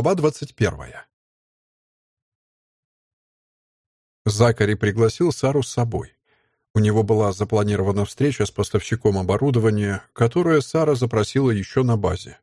Глава 21. Закари пригласил Сару с собой. У него была запланирована встреча с поставщиком оборудования, которое Сара запросила еще на базе.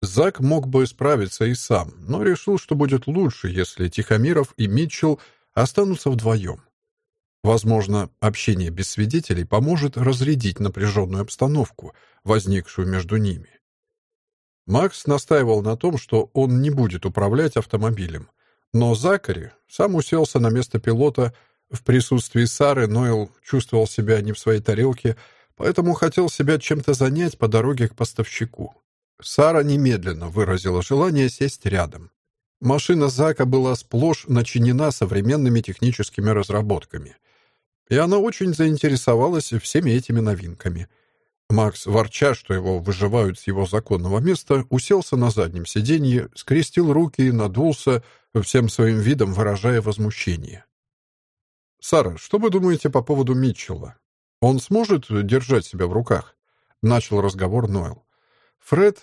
Зак мог бы справиться и сам, но решил, что будет лучше, если Тихомиров и Митчелл останутся вдвоем. Возможно, общение без свидетелей поможет разрядить напряженную обстановку, возникшую между ними. Макс настаивал на том, что он не будет управлять автомобилем. Но Закари сам уселся на место пилота. В присутствии Сары Нойл чувствовал себя не в своей тарелке, поэтому хотел себя чем-то занять по дороге к поставщику. Сара немедленно выразила желание сесть рядом. Машина Зака была сплошь начинена современными техническими разработками. И она очень заинтересовалась всеми этими новинками — Макс, ворча, что его выживают с его законного места, уселся на заднем сиденье, скрестил руки и надулся, всем своим видом выражая возмущение. «Сара, что вы думаете по поводу Митчелла? Он сможет держать себя в руках?» — начал разговор Нойл. «Фред,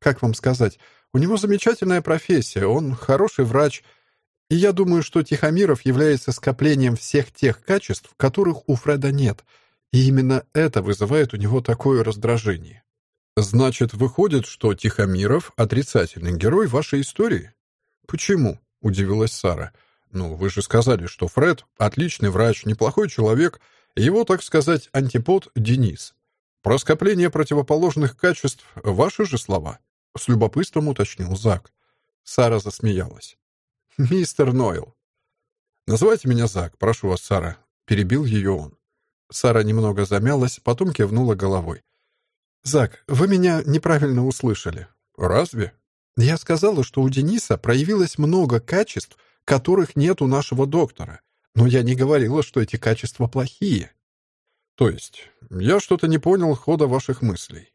как вам сказать, у него замечательная профессия, он хороший врач, и я думаю, что Тихомиров является скоплением всех тех качеств, которых у Фреда нет — и именно это вызывает у него такое раздражение. Значит, выходит, что Тихомиров — отрицательный герой вашей истории? Почему? — удивилась Сара. Ну, вы же сказали, что Фред — отличный врач, неплохой человек, его, так сказать, антипод — Денис. Про скопление противоположных качеств — ваши же слова? С любопытством уточнил Зак. Сара засмеялась. «Мистер Нойл». «Называйте меня Зак, прошу вас, Сара», — перебил ее он. Сара немного замялась, потом кивнула головой. «Зак, вы меня неправильно услышали». «Разве?» «Я сказала, что у Дениса проявилось много качеств, которых нет у нашего доктора. Но я не говорила, что эти качества плохие». «То есть, я что-то не понял хода ваших мыслей».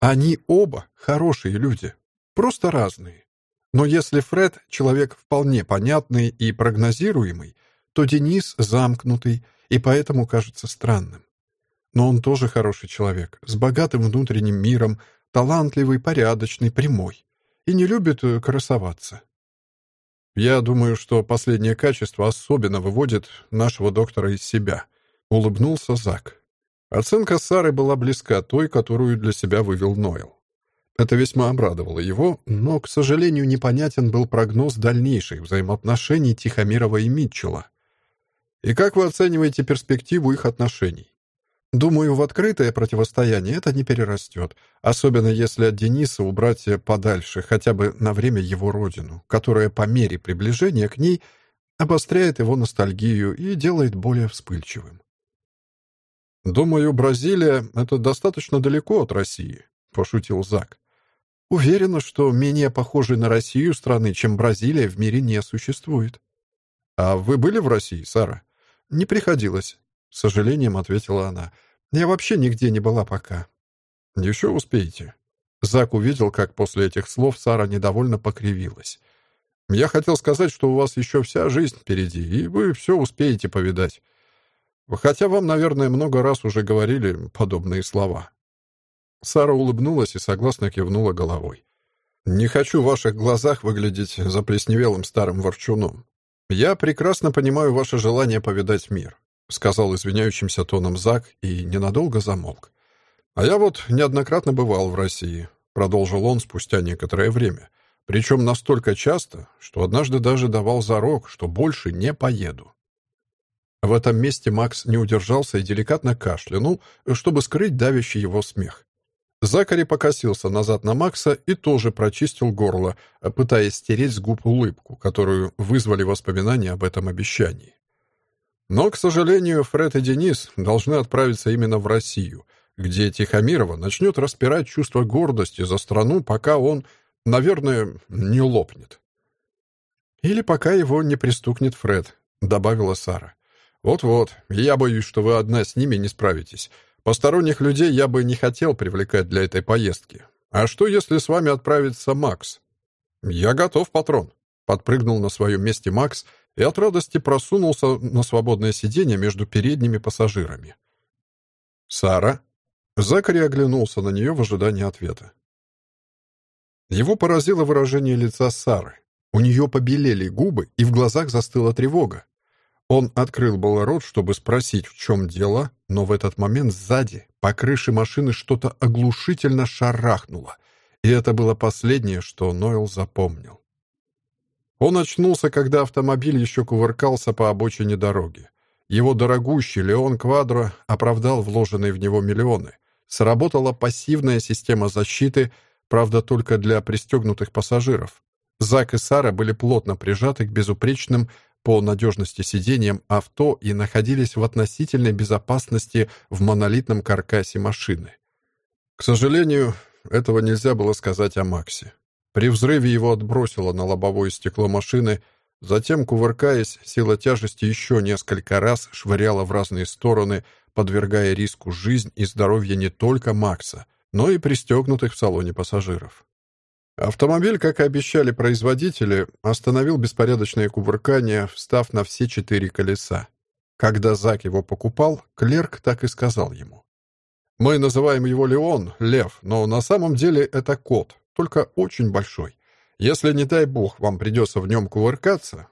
«Они оба хорошие люди, просто разные. Но если Фред — человек вполне понятный и прогнозируемый, то Денис — замкнутый, и поэтому кажется странным. Но он тоже хороший человек, с богатым внутренним миром, талантливый, порядочный, прямой. И не любит э, красоваться. Я думаю, что последнее качество особенно выводит нашего доктора из себя. Улыбнулся Зак. Оценка Сары была близка той, которую для себя вывел Нойл. Это весьма обрадовало его, но, к сожалению, непонятен был прогноз дальнейших взаимоотношений Тихомирова и Митчелла. И как вы оцениваете перспективу их отношений? Думаю, в открытое противостояние это не перерастет, особенно если от Дениса убрать подальше, хотя бы на время его родину, которая по мере приближения к ней обостряет его ностальгию и делает более вспыльчивым. «Думаю, Бразилия — это достаточно далеко от России», — пошутил Зак. «Уверена, что менее похожей на Россию страны, чем Бразилия, в мире не существует». «А вы были в России, Сара?» «Не приходилось», — с сожалением ответила она. «Я вообще нигде не была пока». «Еще успеете». Зак увидел, как после этих слов Сара недовольно покривилась. «Я хотел сказать, что у вас еще вся жизнь впереди, и вы все успеете повидать. Хотя вам, наверное, много раз уже говорили подобные слова». Сара улыбнулась и согласно кивнула головой. «Не хочу в ваших глазах выглядеть заплесневелым старым ворчуном. «Я прекрасно понимаю ваше желание повидать мир», — сказал извиняющимся тоном Зак и ненадолго замолк. «А я вот неоднократно бывал в России», — продолжил он спустя некоторое время. «Причем настолько часто, что однажды даже давал зарок, что больше не поеду». В этом месте Макс не удержался и деликатно кашлянул, чтобы скрыть давящий его смех. Закари покосился назад на Макса и тоже прочистил горло, пытаясь стереть с губ улыбку, которую вызвали воспоминания об этом обещании. Но, к сожалению, Фред и Денис должны отправиться именно в Россию, где Тихомирова начнет распирать чувство гордости за страну, пока он, наверное, не лопнет. «Или пока его не пристукнет Фред», — добавила Сара. «Вот-вот, я боюсь, что вы одна с ними не справитесь. Посторонних людей я бы не хотел привлекать для этой поездки. А что, если с вами отправится Макс? Я готов, патрон. Подпрыгнул на своем месте Макс и от радости просунулся на свободное сиденье между передними пассажирами. «Сара?» Закари оглянулся на нее в ожидании ответа. Его поразило выражение лица Сары. У нее побелели губы, и в глазах застыла тревога. Он открыл было рот, чтобы спросить, в чем дело, но в этот момент сзади, по крыше машины, что-то оглушительно шарахнуло. И это было последнее, что Нойл запомнил. Он очнулся, когда автомобиль еще кувыркался по обочине дороги. Его дорогущий Леон Квадро оправдал вложенные в него миллионы. Сработала пассивная система защиты, правда, только для пристегнутых пассажиров. Зак и Сара были плотно прижаты к безупречным по надежности сиденьям авто и находились в относительной безопасности в монолитном каркасе машины. К сожалению, этого нельзя было сказать о Максе. При взрыве его отбросило на лобовое стекло машины, затем, кувыркаясь, сила тяжести еще несколько раз швыряла в разные стороны, подвергая риску жизнь и здоровье не только Макса, но и пристегнутых в салоне пассажиров. Автомобиль, как и обещали производители, остановил беспорядочное кувыркание, встав на все четыре колеса. Когда Зак его покупал, клерк так и сказал ему. «Мы называем его Леон, Лев, но на самом деле это кот, только очень большой. Если, не дай бог, вам придется в нем кувыркаться,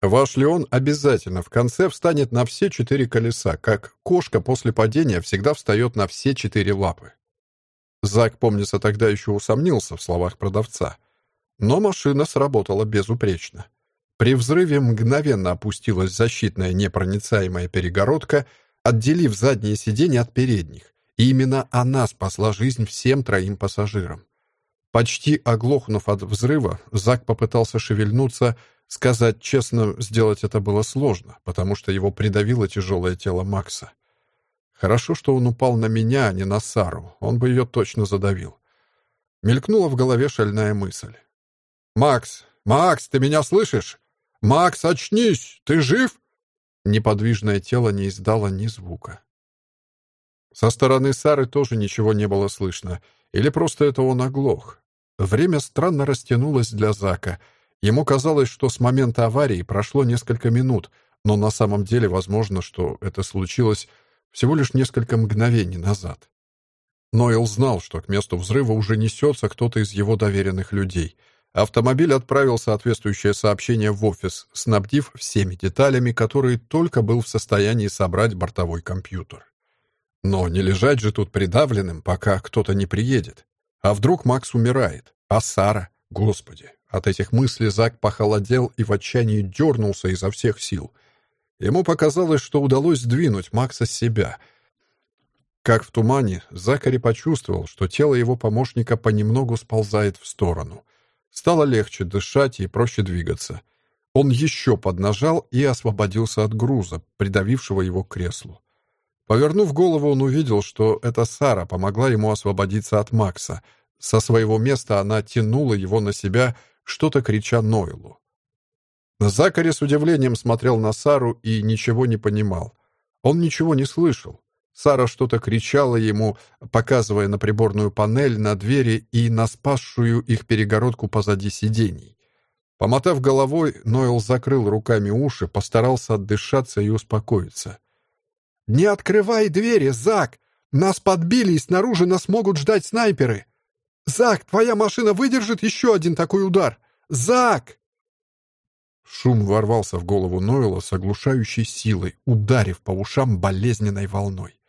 ваш Леон обязательно в конце встанет на все четыре колеса, как кошка после падения всегда встает на все четыре лапы. Зак, помнится, тогда еще усомнился в словах продавца. Но машина сработала безупречно. При взрыве мгновенно опустилась защитная непроницаемая перегородка, отделив задние сиденья от передних, и именно она спасла жизнь всем троим пассажирам. Почти оглохнув от взрыва, Зак попытался шевельнуться, сказать честно, сделать это было сложно, потому что его придавило тяжелое тело Макса. Хорошо, что он упал на меня, а не на Сару. Он бы ее точно задавил. Мелькнула в голове шальная мысль. «Макс! Макс, ты меня слышишь? Макс, очнись! Ты жив?» Неподвижное тело не издало ни звука. Со стороны Сары тоже ничего не было слышно. Или просто это он оглох. Время странно растянулось для Зака. Ему казалось, что с момента аварии прошло несколько минут, но на самом деле возможно, что это случилось всего лишь несколько мгновений назад. Нойл знал, что к месту взрыва уже несется кто-то из его доверенных людей. Автомобиль отправил соответствующее сообщение в офис, снабдив всеми деталями, которые только был в состоянии собрать бортовой компьютер. Но не лежать же тут придавленным, пока кто-то не приедет. А вдруг Макс умирает? А Сара? Господи! От этих мыслей Зак похолодел и в отчаянии дернулся изо всех сил — Ему показалось, что удалось сдвинуть Макса с себя. Как в тумане, Закари почувствовал, что тело его помощника понемногу сползает в сторону. Стало легче дышать и проще двигаться. Он еще поднажал и освободился от груза, придавившего его к креслу. Повернув голову, он увидел, что это Сара помогла ему освободиться от Макса. Со своего места она тянула его на себя, что-то крича Нойлу. Закари с удивлением смотрел на Сару и ничего не понимал. Он ничего не слышал. Сара что-то кричала ему, показывая на приборную панель, на двери и на спасшую их перегородку позади сидений. Помотав головой, Нойл закрыл руками уши, постарался отдышаться и успокоиться. «Не открывай двери, Зак! Нас подбили, и снаружи нас могут ждать снайперы! Зак, твоя машина выдержит еще один такой удар! Зак!» Шум ворвался в голову Нойла с оглушающей силой, ударив по ушам болезненной волной.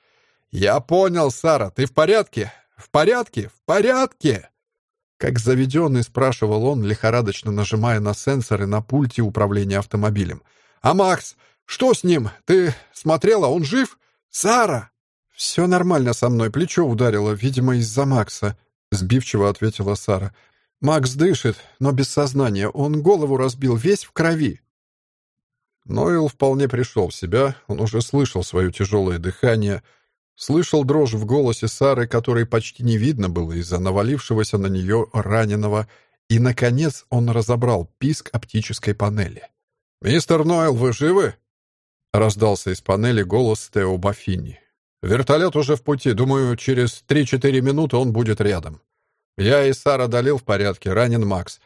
«Я понял, Сара, ты в порядке? В порядке? В порядке?» Как заведенный, спрашивал он, лихорадочно нажимая на сенсоры на пульте управления автомобилем. «А Макс? Что с ним? Ты смотрела, он жив? Сара!» «Все нормально со мной, плечо ударило, видимо, из-за Макса», — сбивчиво ответила Сара. Макс дышит, но без сознания. Он голову разбил, весь в крови. Нойл вполне пришел в себя. Он уже слышал свое тяжелое дыхание, слышал дрожь в голосе Сары, которой почти не видно было из-за навалившегося на нее раненого, и, наконец, он разобрал писк оптической панели. «Мистер Нойл, вы живы?» — раздался из панели голос Тео Баффини. «Вертолет уже в пути. Думаю, через три-четыре минуты он будет рядом». «Я и Сара долил в порядке, ранен Макс».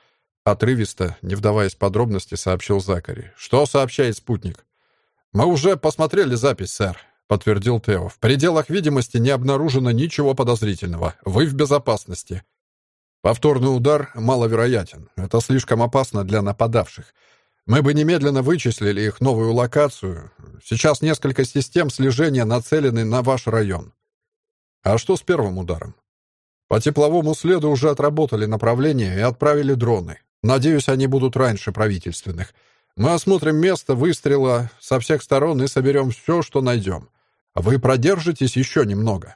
Отрывисто, не вдаваясь в подробности, сообщил Закари. «Что сообщает спутник?» «Мы уже посмотрели запись, сэр», — подтвердил Тео. «В пределах видимости не обнаружено ничего подозрительного. Вы в безопасности». Повторный удар маловероятен. Это слишком опасно для нападавших. Мы бы немедленно вычислили их новую локацию. Сейчас несколько систем слежения нацелены на ваш район. А что с первым ударом? По тепловому следу уже отработали направление и отправили дроны. Надеюсь, они будут раньше правительственных. Мы осмотрим место выстрела со всех сторон и соберем все, что найдем. Вы продержитесь еще немного.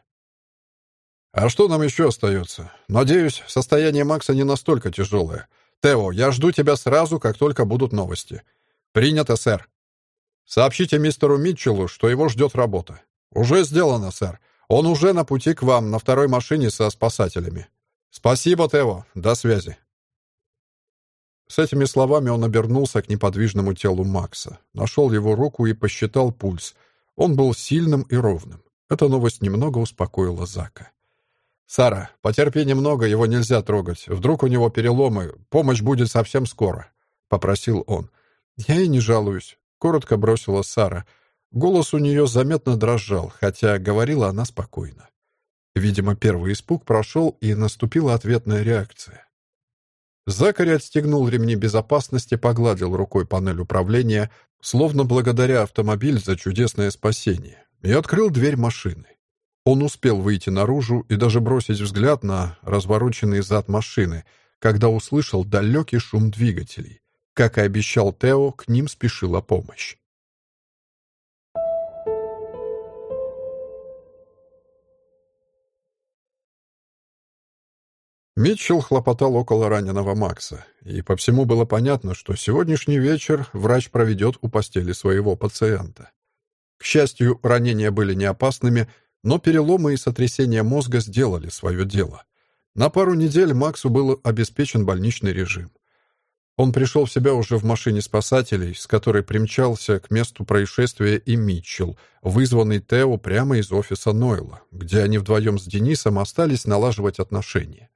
А что нам еще остается? Надеюсь, состояние Макса не настолько тяжелое. Тео, я жду тебя сразу, как только будут новости. Принято, сэр. Сообщите мистеру Митчеллу, что его ждет работа. Уже сделано, сэр. Он уже на пути к вам на второй машине со спасателями. Спасибо, Тео. До связи. С этими словами он обернулся к неподвижному телу Макса, нашел его руку и посчитал пульс. Он был сильным и ровным. Эта новость немного успокоила Зака. «Сара, потерпи немного, его нельзя трогать. Вдруг у него переломы, помощь будет совсем скоро», — попросил он. «Я и не жалуюсь», — коротко бросила Сара. Голос у нее заметно дрожал, хотя говорила она спокойно. Видимо, первый испуг прошел, и наступила ответная реакция. Закари отстегнул ремни безопасности, погладил рукой панель управления, словно благодаря автомобиль за чудесное спасение, и открыл дверь машины. Он успел выйти наружу и даже бросить взгляд на развороченный зад машины, когда услышал далекий шум двигателей. Как и обещал Тео, к ним спешила помощь. Митчелл хлопотал около раненого Макса, и по всему было понятно, что сегодняшний вечер врач проведет у постели своего пациента. К счастью, ранения были не опасными, но переломы и сотрясения мозга сделали свое дело. На пару недель Максу был обеспечен больничный режим. Он пришел в себя уже в машине спасателей, с которой примчался к месту происшествия и Митчелл, вызванный Тео прямо из офиса Нойла, где они вдвоем с Денисом остались налаживать отношения.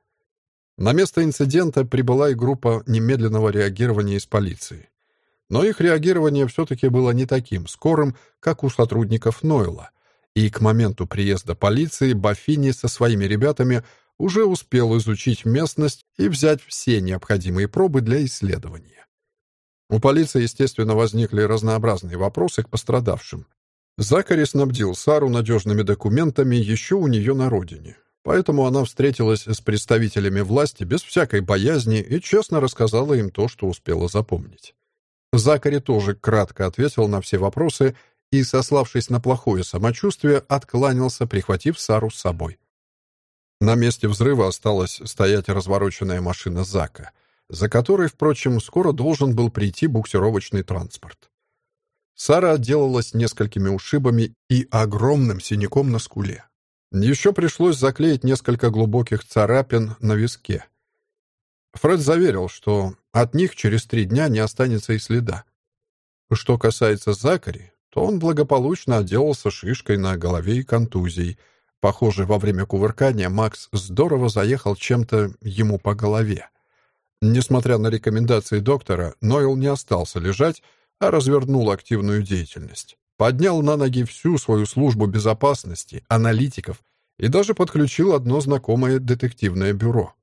На место инцидента прибыла и группа немедленного реагирования из полиции. Но их реагирование все-таки было не таким скорым, как у сотрудников Нойла — и к моменту приезда полиции Баффини со своими ребятами уже успел изучить местность и взять все необходимые пробы для исследования. У полиции, естественно, возникли разнообразные вопросы к пострадавшим. Закари снабдил Сару надежными документами еще у нее на родине, поэтому она встретилась с представителями власти без всякой боязни и честно рассказала им то, что успела запомнить. Закари тоже кратко ответил на все вопросы и, сославшись на плохое самочувствие, откланялся, прихватив Сару с собой. На месте взрыва осталась стоять развороченная машина Зака, за которой, впрочем, скоро должен был прийти буксировочный транспорт. Сара отделалась несколькими ушибами и огромным синяком на скуле. Еще пришлось заклеить несколько глубоких царапин на виске. Фред заверил, что от них через три дня не останется и следа. Что касается Закари, то он благополучно отделался шишкой на голове и контузией. Похоже, во время кувыркания Макс здорово заехал чем-то ему по голове. Несмотря на рекомендации доктора, Нойл не остался лежать, а развернул активную деятельность. Поднял на ноги всю свою службу безопасности, аналитиков и даже подключил одно знакомое детективное бюро.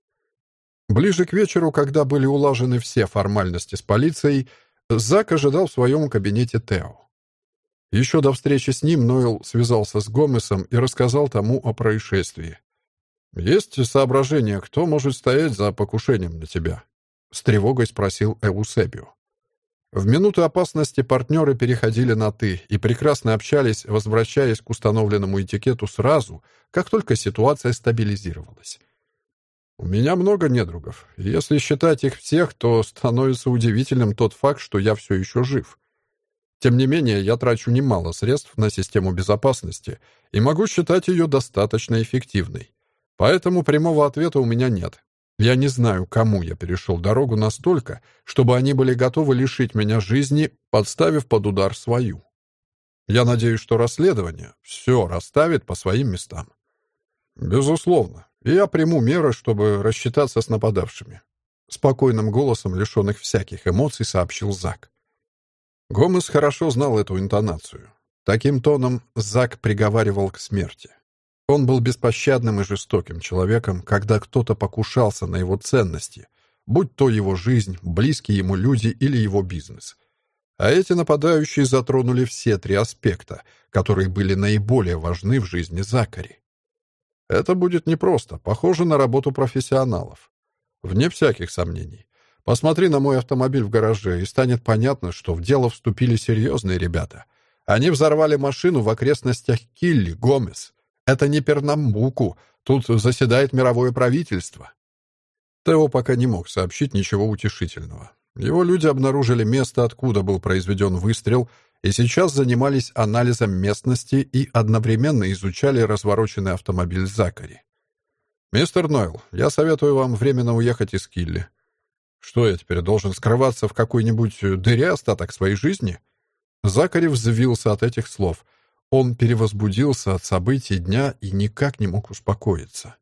Ближе к вечеру, когда были улажены все формальности с полицией, Зак ожидал в своем кабинете Тео. Еще до встречи с ним Нойл связался с Гомесом и рассказал тому о происшествии. «Есть соображение, кто может стоять за покушением на тебя?» — с тревогой спросил Эусебио. В минуты опасности партнеры переходили на «ты» и прекрасно общались, возвращаясь к установленному этикету сразу, как только ситуация стабилизировалась. «У меня много недругов. Если считать их всех, то становится удивительным тот факт, что я все еще жив. Тем не менее, я трачу немало средств на систему безопасности и могу считать ее достаточно эффективной. Поэтому прямого ответа у меня нет. Я не знаю, кому я перешел дорогу настолько, чтобы они были готовы лишить меня жизни, подставив под удар свою. Я надеюсь, что расследование все расставит по своим местам. Безусловно. И я приму меры, чтобы рассчитаться с нападавшими. Спокойным голосом, лишенных всяких эмоций, сообщил Зак. Гомес хорошо знал эту интонацию. Таким тоном Зак приговаривал к смерти. Он был беспощадным и жестоким человеком, когда кто-то покушался на его ценности, будь то его жизнь, близкие ему люди или его бизнес. А эти нападающие затронули все три аспекта, которые были наиболее важны в жизни Закари. Это будет непросто, похоже на работу профессионалов. Вне всяких сомнений. Посмотри на мой автомобиль в гараже, и станет понятно, что в дело вступили серьезные ребята. Они взорвали машину в окрестностях Килли, Гомес. Это не Пернамбуку, тут заседает мировое правительство. Тео пока не мог сообщить ничего утешительного. Его люди обнаружили место, откуда был произведен выстрел, и сейчас занимались анализом местности и одновременно изучали развороченный автомобиль Закари. «Мистер Нойл, я советую вам временно уехать из Килли. Что я теперь должен скрываться в какой-нибудь дыре остаток своей жизни?» Закари взвился от этих слов. Он перевозбудился от событий дня и никак не мог успокоиться.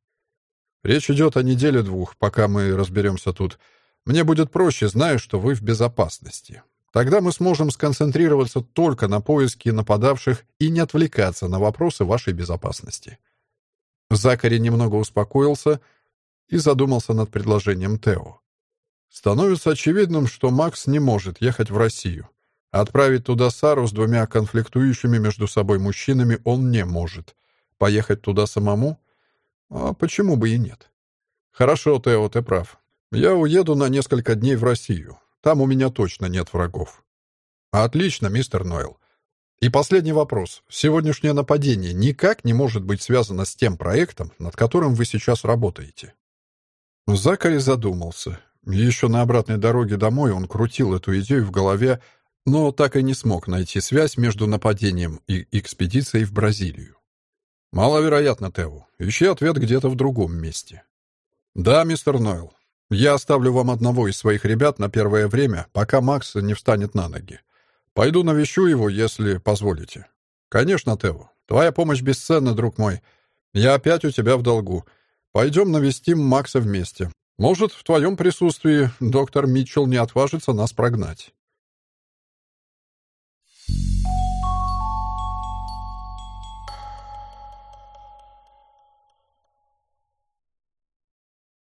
«Речь идет о неделе-двух, пока мы разберемся тут. Мне будет проще, зная, что вы в безопасности. Тогда мы сможем сконцентрироваться только на поиске нападавших и не отвлекаться на вопросы вашей безопасности». Закари немного успокоился и задумался над предложением Тео. Становится очевидным, что Макс не может ехать в Россию. Отправить туда Сару с двумя конфликтующими между собой мужчинами он не может. Поехать туда самому? А почему бы и нет? Хорошо, Тео, ты прав. Я уеду на несколько дней в Россию. Там у меня точно нет врагов. Отлично, мистер Нойл. И последний вопрос. Сегодняшнее нападение никак не может быть связано с тем проектом, над которым вы сейчас работаете. Закари задумался. Еще на обратной дороге домой он крутил эту идею в голове, но так и не смог найти связь между нападением и экспедицией в Бразилию. Маловероятно, Тео. Ищи ответ где-то в другом месте. Да, мистер Нойл. Я оставлю вам одного из своих ребят на первое время, пока Макс не встанет на ноги. Пойду навещу его, если позволите. Конечно, Тео. Твоя помощь бесценна, друг мой. Я опять у тебя в долгу. Пойдем навестим Макса вместе. Может, в твоем присутствии доктор Митчелл не отважится нас прогнать. you